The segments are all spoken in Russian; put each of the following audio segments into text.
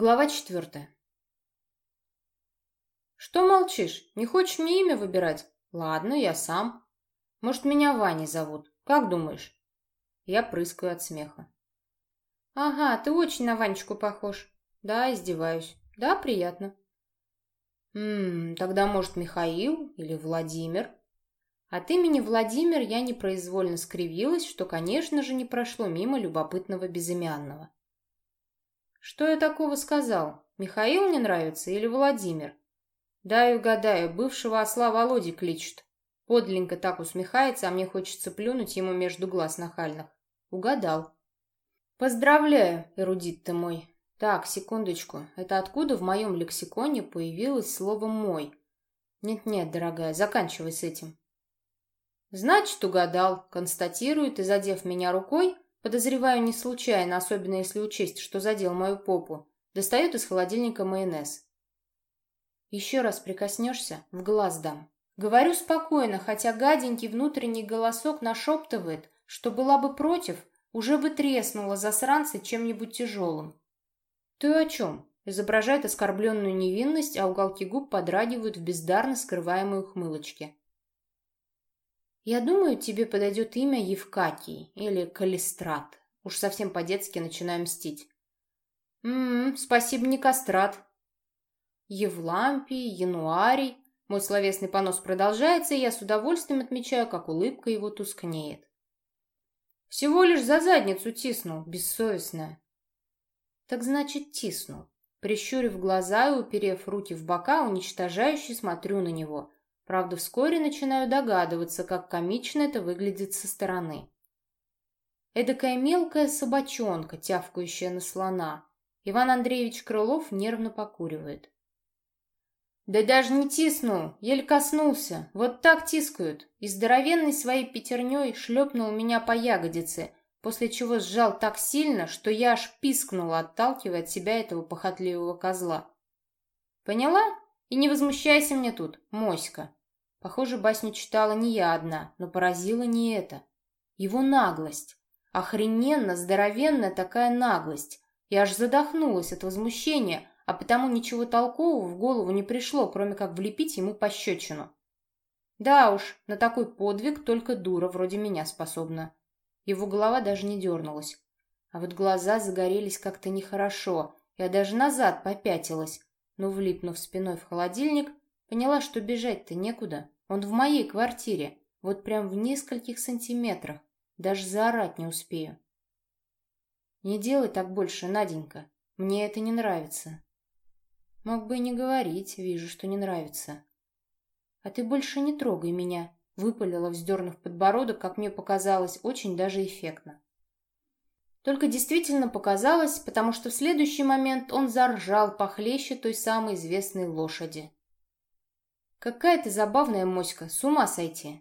Глава четвертая. «Что молчишь? Не хочешь мне имя выбирать? Ладно, я сам. Может, меня Ваней зовут. Как думаешь?» Я прыскаю от смеха. «Ага, ты очень на Ванечку похож. Да, издеваюсь. Да, приятно». «Ммм, тогда, может, Михаил или Владимир?» От имени Владимир я непроизвольно скривилась, что, конечно же, не прошло мимо любопытного безымянного. Что я такого сказал? Михаил не нравится или Владимир? Дай угадаю, бывшего осла Володи кличут. Подлинно так усмехается, а мне хочется плюнуть ему между глаз нахальных. Угадал. Поздравляю, эрудит ты мой. Так, секундочку. Это откуда в моем лексиконе появилось слово «мой»? Нет-нет, дорогая, заканчивай с этим. Значит, угадал, констатирует и, задев меня рукой, Подозреваю не случайно, особенно если учесть, что задел мою попу. Достает из холодильника майонез. Еще раз прикоснешься, в глаз дам. Говорю спокойно, хотя гаденький внутренний голосок нашептывает, что была бы против, уже бы треснула засранца чем-нибудь тяжелым. Ты о чем? Изображает оскорбленную невинность, а уголки губ подрагивают в бездарно скрываемой ухмылочке. Я думаю, тебе подойдет имя Евкакий или Калистрат. Уж совсем по-детски начинаю мстить. Ммм, спасибо, не кастрат. Евлампий, Януарий. Мой словесный понос продолжается, и я с удовольствием отмечаю, как улыбка его тускнеет. Всего лишь за задницу тиснул, бессовестная. Так значит, тиснул. Прищурив глаза и уперев руки в бока, уничтожающе смотрю на него. Правда, вскоре начинаю догадываться, как комично это выглядит со стороны. Эдакая мелкая собачонка, тявкающая на слона. Иван Андреевич Крылов нервно покуривает. Да даже не тиснул, еле коснулся. Вот так тискают. И здоровенный своей пятерней шлепнул меня по ягодице, после чего сжал так сильно, что я аж пискнула, отталкивая от себя этого похотливого козла. Поняла? И не возмущайся мне тут, моська. Похоже, басню читала не я одна, но поразила не это. Его наглость. Охрененно, здоровенная такая наглость. Я аж задохнулась от возмущения, а потому ничего толкового в голову не пришло, кроме как влепить ему пощечину. Да уж, на такой подвиг только дура вроде меня способна. Его голова даже не дернулась. А вот глаза загорелись как-то нехорошо. Я даже назад попятилась, но, влипнув спиной в холодильник, Поняла, что бежать-то некуда. Он в моей квартире, вот прям в нескольких сантиметрах. Даже заорать не успею. Не делай так больше, Наденька. Мне это не нравится. Мог бы и не говорить, вижу, что не нравится. А ты больше не трогай меня, выпалила, вздернув подбородок, как мне показалось, очень даже эффектно. Только действительно показалось, потому что в следующий момент он заржал похлеще той самой известной лошади. Какая ты забавная моська, с ума сойти.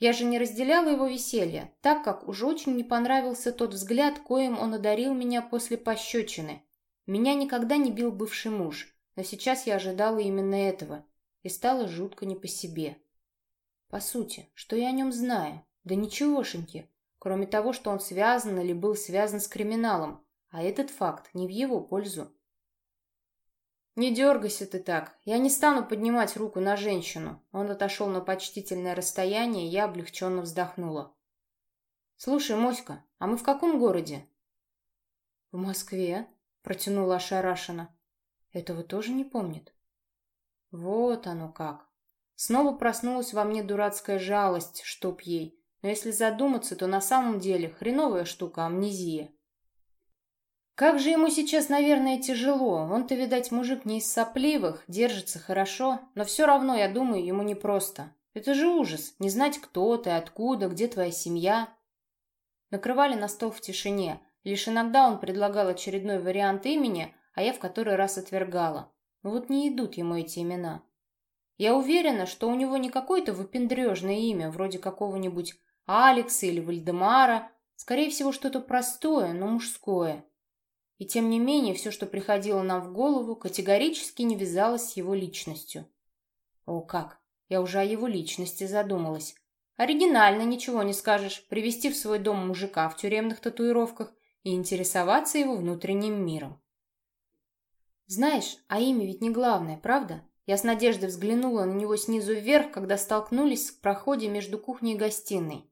Я же не разделяла его веселье, так как уже очень не понравился тот взгляд, коим он одарил меня после пощечины. Меня никогда не бил бывший муж, но сейчас я ожидала именно этого, и стало жутко не по себе. По сути, что я о нем знаю? Да ничегошеньки, кроме того, что он связан или был связан с криминалом, а этот факт не в его пользу. «Не дергайся ты так. Я не стану поднимать руку на женщину». Он отошел на почтительное расстояние, и я облегченно вздохнула. «Слушай, Моська, а мы в каком городе?» «В Москве», — протянула ошарашенно. «Этого тоже не помнит?» «Вот оно как». Снова проснулась во мне дурацкая жалость, чтоб ей. Но если задуматься, то на самом деле хреновая штука амнезия. Как же ему сейчас, наверное, тяжело. Он-то, видать, мужик не из сопливых, держится хорошо, но все равно, я думаю, ему непросто. Это же ужас, не знать, кто ты, откуда, где твоя семья. Накрывали на стол в тишине. Лишь иногда он предлагал очередной вариант имени, а я в который раз отвергала. Но вот не идут ему эти имена. Я уверена, что у него не какое-то выпендрежное имя, вроде какого-нибудь Алекса или Вальдемара. Скорее всего, что-то простое, но мужское. И тем не менее, все, что приходило нам в голову, категорически не вязалось с его личностью. О, как! Я уже о его личности задумалась. Оригинально, ничего не скажешь, привести в свой дом мужика в тюремных татуировках и интересоваться его внутренним миром. Знаешь, а имя ведь не главное, правда? Я с надеждой взглянула на него снизу вверх, когда столкнулись в проходе между кухней и гостиной.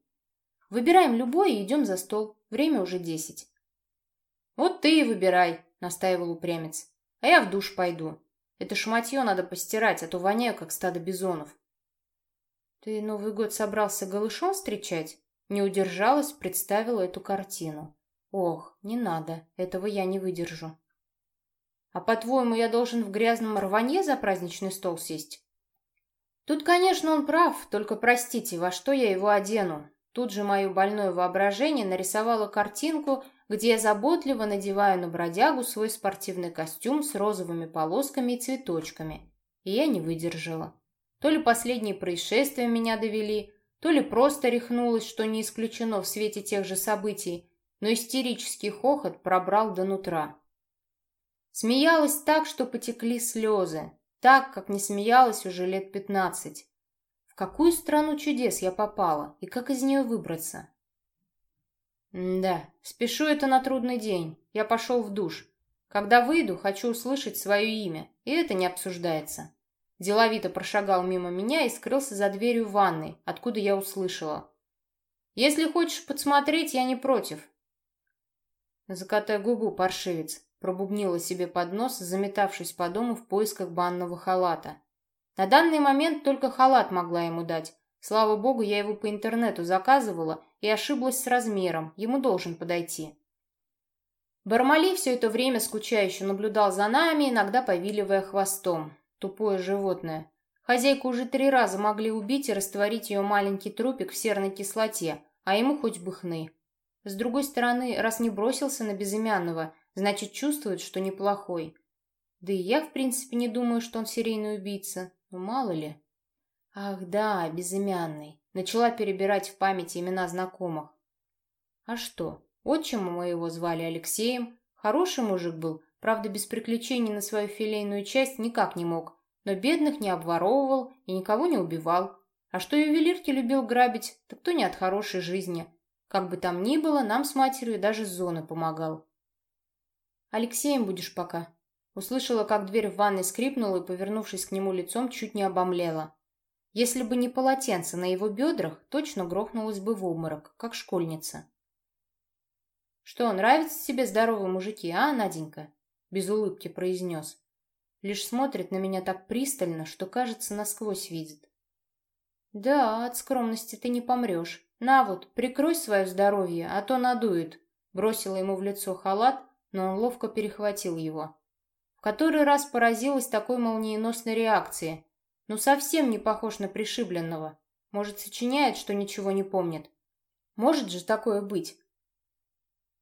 Выбираем любой и идем за стол. Время уже десять. Вот ты и выбирай, настаивал упрямец. А я в душ пойду. Это шматье надо постирать, а то воняю, как стадо бизонов. Ты Новый год собрался голышом встречать? Не удержалась, представила эту картину. Ох, не надо, этого я не выдержу. А по-твоему, я должен в грязном рванье за праздничный стол сесть? Тут, конечно, он прав, только простите, во что я его одену? Тут же мое больное воображение нарисовало картинку, где я заботливо надеваю на бродягу свой спортивный костюм с розовыми полосками и цветочками. И я не выдержала. То ли последние происшествия меня довели, то ли просто рехнулась, что не исключено в свете тех же событий, но истерический хохот пробрал до нутра. Смеялась так, что потекли слезы, так, как не смеялась уже лет пятнадцать. В какую страну чудес я попала, и как из нее выбраться? Да, спешу это на трудный день. Я пошел в душ. Когда выйду, хочу услышать свое имя, и это не обсуждается. Деловито прошагал мимо меня и скрылся за дверью ванной, откуда я услышала. «Если хочешь подсмотреть, я не против». Закатай губу, паршивец, пробубнила себе под нос, заметавшись по дому в поисках банного халата. На данный момент только халат могла ему дать. Слава богу, я его по интернету заказывала и ошиблась с размером, ему должен подойти. Бармали все это время скучающе наблюдал за нами, иногда повиливая хвостом. Тупое животное. Хозяйку уже три раза могли убить и растворить ее маленький трупик в серной кислоте, а ему хоть бы хны. С другой стороны, раз не бросился на безымянного, значит, чувствует, что неплохой. Да и я, в принципе, не думаю, что он серийный убийца. Ну, мало ли. Ах да, безымянный. Начала перебирать в памяти имена знакомых. А что, отчима моего звали Алексеем. Хороший мужик был, правда, без приключений на свою филейную часть никак не мог. Но бедных не обворовывал и никого не убивал. А что ювелирки любил грабить, так то не от хорошей жизни. Как бы там ни было, нам с матерью даже с зоны помогал. «Алексеем будешь пока». Услышала, как дверь в ванной скрипнула и, повернувшись к нему лицом, чуть не обомлела. Если бы не полотенце на его бедрах, точно грохнулась бы в обморок, как школьница. «Что, нравятся тебе здоровые мужики, а, Наденька?» Без улыбки произнес. Лишь смотрит на меня так пристально, что, кажется, насквозь видит. «Да, от скромности ты не помрешь. На вот, прикрой свое здоровье, а то надует». Бросила ему в лицо халат, но он ловко перехватил его. В который раз поразилась такой молниеносной реакции, ну, совсем не похож на пришибленного. Может, сочиняет, что ничего не помнит. Может же такое быть?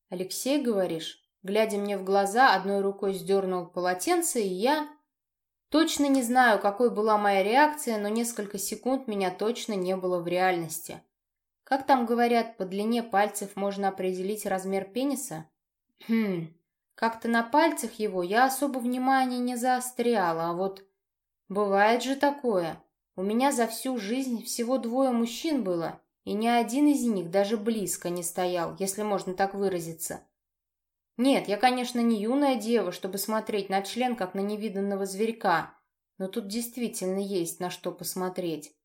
Алексей, говоришь? Глядя мне в глаза, одной рукой сдернул полотенце, и я... Точно не знаю, какой была моя реакция, но несколько секунд меня точно не было в реальности. Как там говорят, по длине пальцев можно определить размер пениса? Хм, как-то на пальцах его я особо внимания не заостряла, а вот Бывает же такое. У меня за всю жизнь всего двое мужчин было, и ни один из них даже близко не стоял, если можно так выразиться. Нет, я, конечно, не юная дева, чтобы смотреть на член, как на невиданного зверька, но тут действительно есть на что посмотреть.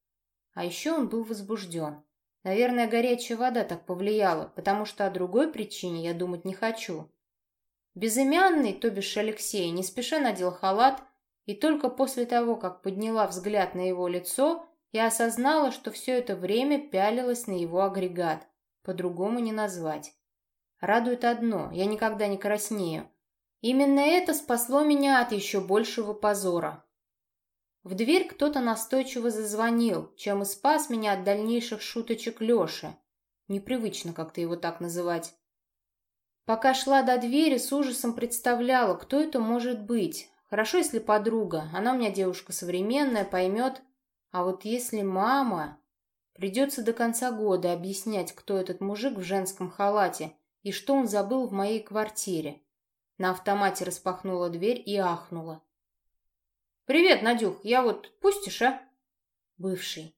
А еще он был возбужден. Наверное, горячая вода так повлияла, потому что о другой причине я думать не хочу. Безымянный, то бишь Алексей, не спеша надел халат и только после того, как подняла взгляд на его лицо, я осознала, что все это время пялилась на его агрегат. По-другому не назвать. Радует одно, я никогда не краснею. Именно это спасло меня от еще большего позора. В дверь кто-то настойчиво зазвонил, чем и спас меня от дальнейших шуточек Леши. Непривычно как-то его так называть. Пока шла до двери, с ужасом представляла, кто это может быть. Хорошо, если подруга, она у меня девушка современная, поймет. А вот если мама... Придется до конца года объяснять, кто этот мужик в женском халате и что он забыл в моей квартире. На автомате распахнула дверь и ахнула. «Привет, Надюх, я вот... Пустишь, а?» «Бывший.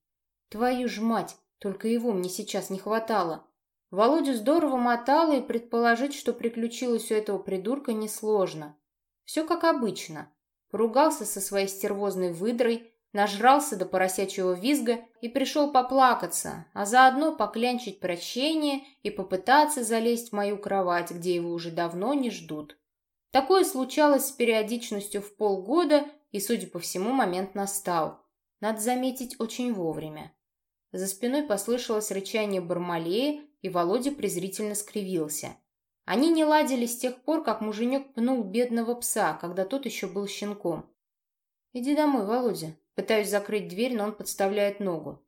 Твою ж мать, только его мне сейчас не хватало. Володю здорово мотало, и предположить, что приключилось у этого придурка, несложно. Все как обычно. Поругался со своей стервозной выдрой, нажрался до поросячьего визга и пришел поплакаться, а заодно поклянчить прощение и попытаться залезть в мою кровать, где его уже давно не ждут. Такое случалось с периодичностью в полгода, и, судя по всему, момент настал. Надо заметить, очень вовремя. За спиной послышалось рычание Бармалея, и Володя презрительно скривился. Они не ладили с тех пор, как муженек пнул бедного пса, когда тот еще был щенком. «Иди домой, Володя». Пытаюсь закрыть дверь, но он подставляет ногу.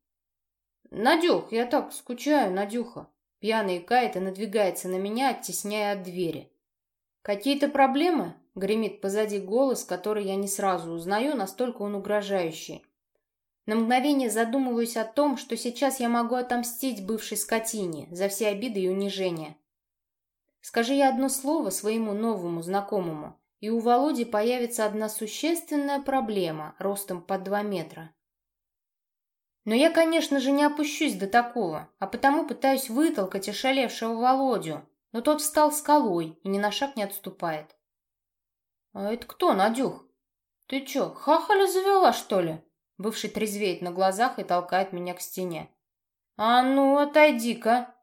«Надюх, я так скучаю, Надюха». Пьяный икает и надвигается на меня, оттесняя от двери. «Какие-то проблемы?» — гремит позади голос, который я не сразу узнаю, настолько он угрожающий. На мгновение задумываюсь о том, что сейчас я могу отомстить бывшей скотине за все обиды и унижения. Скажи я одно слово своему новому знакомому, и у Володи появится одна существенная проблема ростом под два метра. Но я, конечно же, не опущусь до такого, а потому пытаюсь вытолкать ошалевшего Володю, но тот встал скалой и ни на шаг не отступает. «А это кто, Надюх? Ты чё, хахаля завела, что ли?» Бывший трезвеет на глазах и толкает меня к стене. «А ну, отойди-ка!»